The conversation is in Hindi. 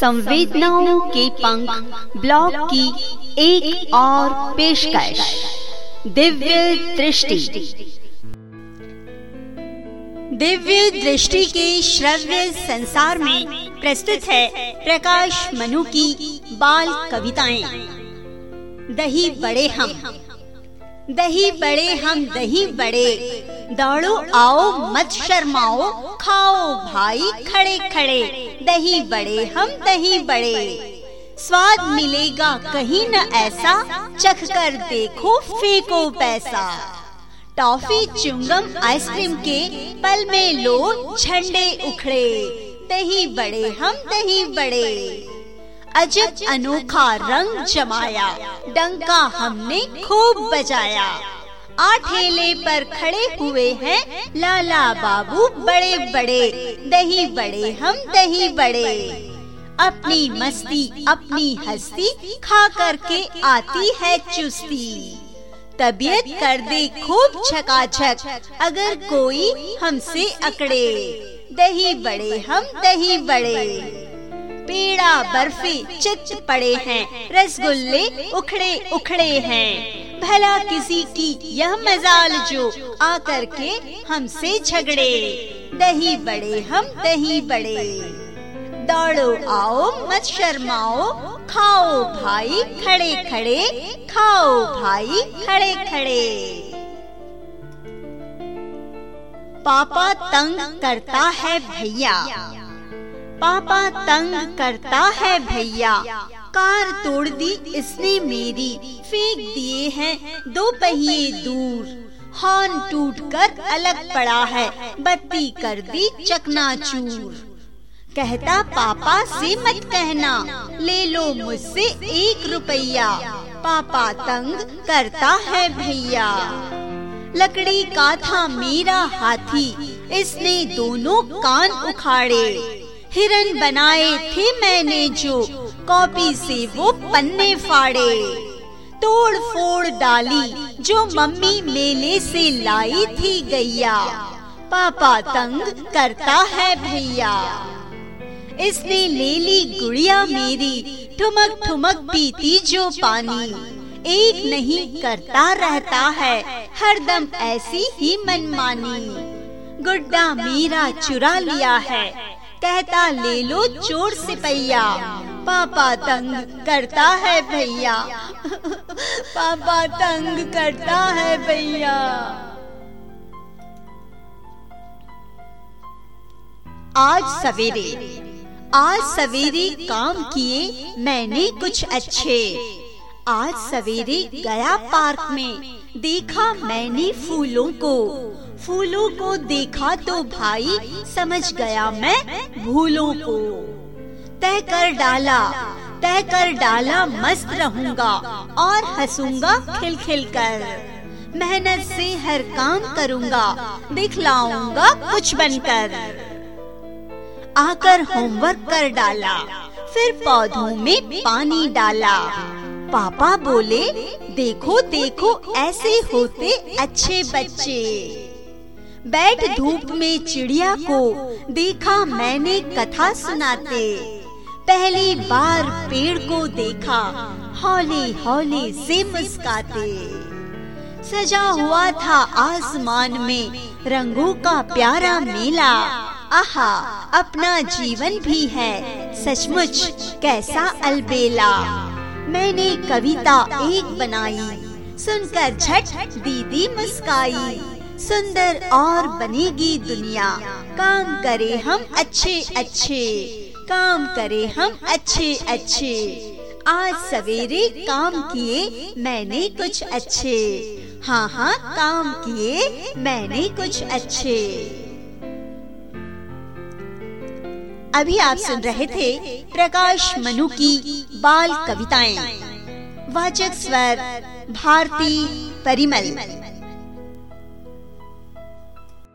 संवेदनाओं के पंख ब्लॉग की एक और पेशकश, दिव्य दृष्टि। दिव्य दृष्टि के श्रव्य संसार में प्रस्तुत है प्रकाश मनु की बाल कविताएँ। दही बड़े हम, दही बड़े हम, दही बड़े दौड़ो आओ मत शर्माओ, खाओ भाई खड़े खड़े, दही बड़े हम दही बड़े। स्वाद मिलेगा कहीं न ऐसा, चख कर देखो फेंको पैसा। टॉफी चुंगम आइसक्रीम के पल में लो झंडे उखड़े, दही बड़े हम दही बड़े। अजब अनोखा रंग जमाया, डंका हमने खूब बजाया। आठेले पर खड़े हुए हैं। लाला बाबू, बड़े बड़े। दही बड़े हम, दही बड़े। अपनी मस्ती, अपनी हस्ती खा करके आती है चुस्ती। तबीयत कर दे खूब छकाछक, अगर कोई हमसे अकड़े। दही बड़े हम, दही बड़े। पेड़ा बर्फ़ी चिच पड़े हैं, रसगुल्ले उखड़े उखड़े हैं। भला किसी की यह मजाल जो आकर के हमसे झगड़े। दही बड़े हम, दही बड़े। दौड़ो आओ, मत शर्माओ, खाओ भाई, खड़े खड़े, खाओ भाई, खड़े खड़े। पापा तंग करता है भैया। पापा तंग करता है भैया। कार तोड़ दी इसने मेरी। फेंक दिए हैं दो पहिए दूर। हॉर्न टूट कर अलग पड़ा है, बत्ती कर दी चकनाचूर। कहता, पापा से मत कहना, ले लो मुझसे एक रुपया। पापा तंग करता है भैया। लकड़ी का था मेरा हाथी, इसने दोनों कान उखाड़े। हिरन बनाए थे मैंने जो कॉपी से वो पन्ने फाड़े। तोड़ फोड़ डाली, जो मम्मी मेले से लाई थी गैया। पापा तंग करता है भैया। इसने ले ली गुड़िया मेरी, ठुमक ठुमक पीती जो पानी। एक नहीं करता रहता है, हरदम ऐसी ही मनमानी। गुड्डा मेरा चुरा लिया है, कहता ले लो चोर सिपैया। पापा तंग करता है भैया। पापा तंग करता है भैया। आज सवेरे आज सवेरे काम किए मैंने कुछ अच्छे। आज सवेरे गया पार्क में, देखा मैंने फूलों को। फूलों को देखा तो भाई समझ गया मैं भूलों को। तय कर डाला। तय कर डाला, मस्त रहूँगा और हंसूँगा खिल खिल कर मेहनत से हर काम करूँगा, दिखलाऊँगा कुछ बनकर। आकर होमवर्क कर डाला, फिर पौधों में पानी डाला। पापा बोले, देखो देखो, ऐसे होते अच्छे बच्चे। बैठ धूप में चिड़िया को देखा मैंने कथा सुनाते। पहली बार पेड़ को देखा, हौले हौले से मुस्काते। सजा हुआ था आसमान में, रंगों का प्यारा मेला। आहा, अपना जीवन भी है, सचमुच कैसा अलबेला। मैंने कविता एक बनाई, सुनकर झट दीदी मुस्काई। सुंदर और बनेगी दुनिया, काम करे हम अच्छे अच्छे काम करे हम अच्छे अच्छे। आज सवेरे काम किए, मैंने कुछ अच्छे। हाँ हाँ काम किए, मैंने कुछ अच्छे। अभी आप सुन रहे थे प्रकाश मनु की बाल कविताएँ। वाचक स्वर, भारती परिमल।